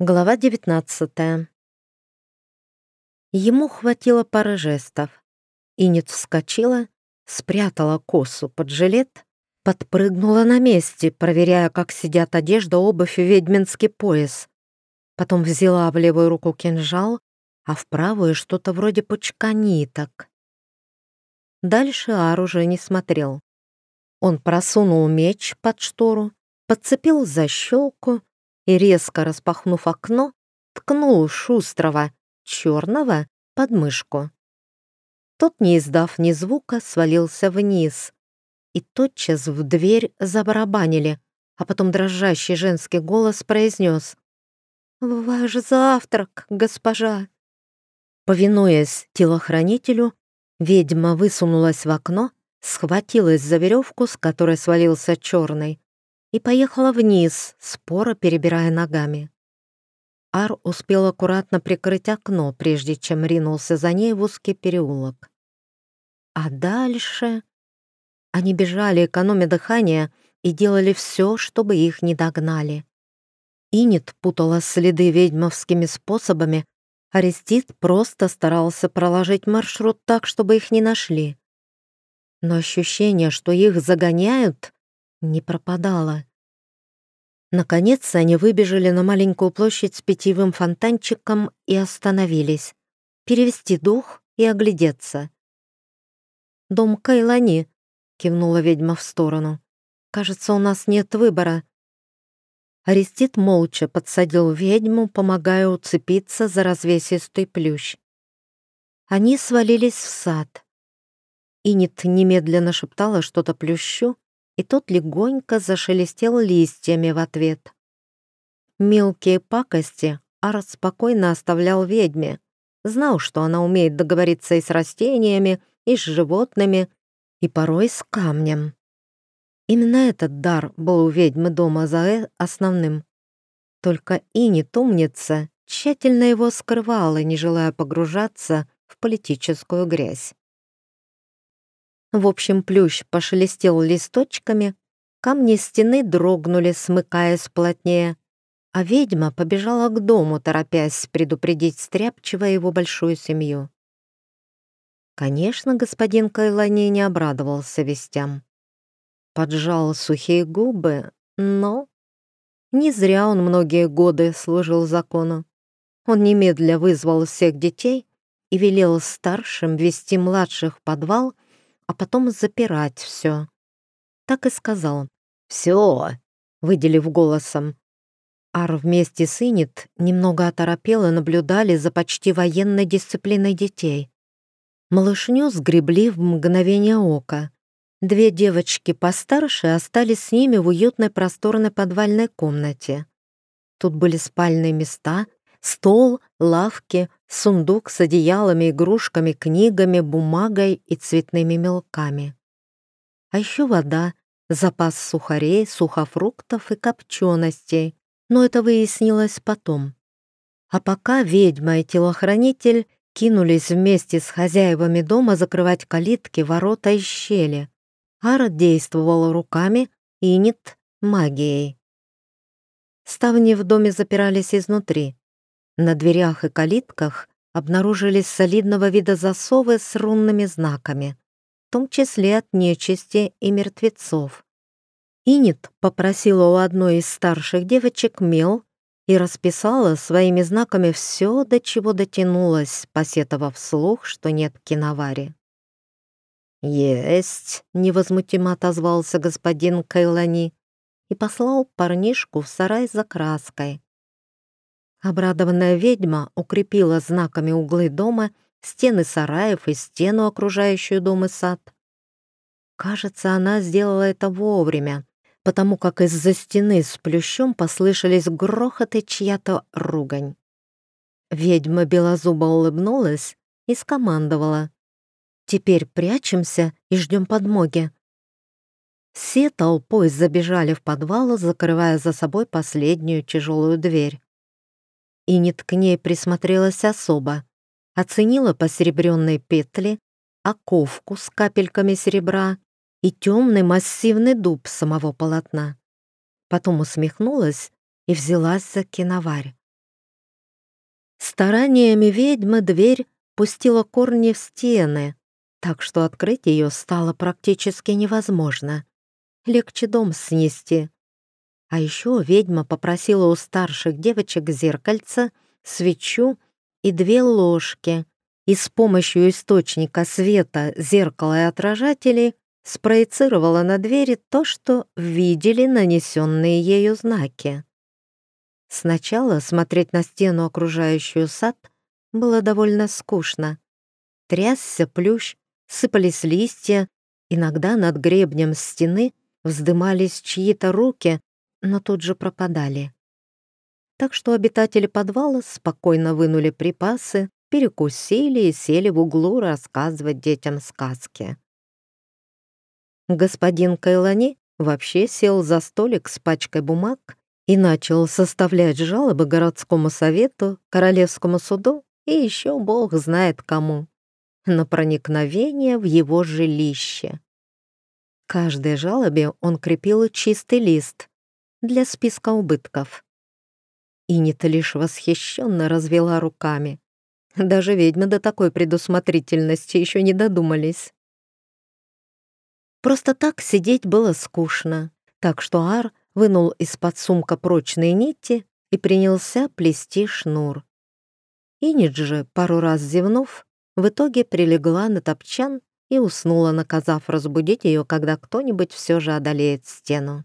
Глава 19 Ему хватило пары жестов. Инет вскочила, спрятала косу под жилет, подпрыгнула на месте, проверяя, как сидят одежда, обувь и ведьминский пояс. Потом взяла в левую руку кинжал, а в правую что-то вроде пучка ниток. Дальше Ар уже не смотрел. Он просунул меч под штору, подцепил защелку и, резко распахнув окно, ткнул шустрого, черного, под мышку. Тот, не издав ни звука, свалился вниз. И тотчас в дверь забарабанили, а потом дрожащий женский голос произнес «Ваш завтрак, госпожа!» Повинуясь телохранителю, ведьма высунулась в окно, схватилась за веревку, с которой свалился черный, и поехала вниз, споро перебирая ногами. Ар успел аккуратно прикрыть окно, прежде чем ринулся за ней в узкий переулок. А дальше... Они бежали, экономя дыхание, и делали все, чтобы их не догнали. Инит путала следы ведьмовскими способами, Арестит просто старался проложить маршрут так, чтобы их не нашли. Но ощущение, что их загоняют, не пропадала. Наконец они выбежали на маленькую площадь с питьевым фонтанчиком и остановились. Перевести дух и оглядеться. «Дом Кайлани», — кивнула ведьма в сторону. «Кажется, у нас нет выбора». Арестит молча подсадил ведьму, помогая уцепиться за развесистый плющ. Они свалились в сад. Инит немедленно шептала что-то плющу, и тот легонько зашелестел листьями в ответ. Мелкие пакости Ар спокойно оставлял ведьме. Знал, что она умеет договориться и с растениями, и с животными, и порой с камнем. Именно этот дар был у ведьмы дома Заэ основным. Только и не тумница тщательно его скрывала, не желая погружаться в политическую грязь. В общем, плющ пошелестел листочками, камни стены дрогнули, смыкаясь плотнее, а ведьма побежала к дому, торопясь предупредить Стряпчиво его большую семью. Конечно, господин Кайлани не обрадовался вестям. Поджал сухие губы, но... Не зря он многие годы служил закону. Он немедля вызвал всех детей и велел старшим вести младших в подвал — а потом запирать все. Так и сказал. «Все!» — выделив голосом. Ар вместе с Инит немного оторопел и наблюдали за почти военной дисциплиной детей. Малышню сгребли в мгновение ока. Две девочки постарше остались с ними в уютной просторной подвальной комнате. Тут были спальные места, стол, лавки, сундук с одеялами, игрушками, книгами, бумагой и цветными мелками. А еще вода, запас сухарей, сухофруктов и копченостей, но это выяснилось потом. А пока ведьма и телохранитель кинулись вместе с хозяевами дома закрывать калитки, ворота и щели. Ара действовала руками, Инит — магией. Ставни в доме запирались изнутри. На дверях и калитках обнаружились солидного вида засовы с рунными знаками, в том числе от нечисти и мертвецов. Инит попросила у одной из старших девочек мел и расписала своими знаками все, до чего дотянулась, посетовав вслух, что нет киновари. «Есть!» — невозмутимо отозвался господин Кайлани и послал парнишку в сарай за краской. Обрадованная ведьма укрепила знаками углы дома, стены сараев и стену, окружающую дом и сад. Кажется, она сделала это вовремя, потому как из-за стены с плющом послышались грохот и чья-то ругань. Ведьма белозубо улыбнулась и скомандовала. «Теперь прячемся и ждем подмоги». Все толпой забежали в подвал, закрывая за собой последнюю тяжелую дверь. Инит к ней присмотрелась особо, оценила посеребренные петли, оковку с капельками серебра и темный массивный дуб самого полотна. Потом усмехнулась и взялась за киноварь. Стараниями ведьмы дверь пустила корни в стены, так что открыть ее стало практически невозможно. Легче дом снести. А еще ведьма попросила у старших девочек зеркальца, свечу и две ложки, и с помощью источника света, зеркала и отражателей спроецировала на двери то, что видели нанесенные ею знаки. Сначала смотреть на стену, окружающую сад, было довольно скучно. Трясся плющ, сыпались листья, иногда над гребнем стены вздымались чьи-то руки, но тут же пропадали. Так что обитатели подвала спокойно вынули припасы, перекусили и сели в углу рассказывать детям сказки. Господин Кайлани вообще сел за столик с пачкой бумаг и начал составлять жалобы городскому совету, королевскому суду и еще бог знает кому на проникновение в его жилище. Каждой жалобе он крепил чистый лист для списка убытков. И не то лишь восхищенно развела руками. Даже ведьмы до такой предусмотрительности еще не додумались. Просто так сидеть было скучно, так что Ар вынул из-под сумка прочные нити и принялся плести шнур. Инидж же, пару раз зевнув, в итоге прилегла на топчан и уснула, наказав разбудить ее, когда кто-нибудь все же одолеет стену.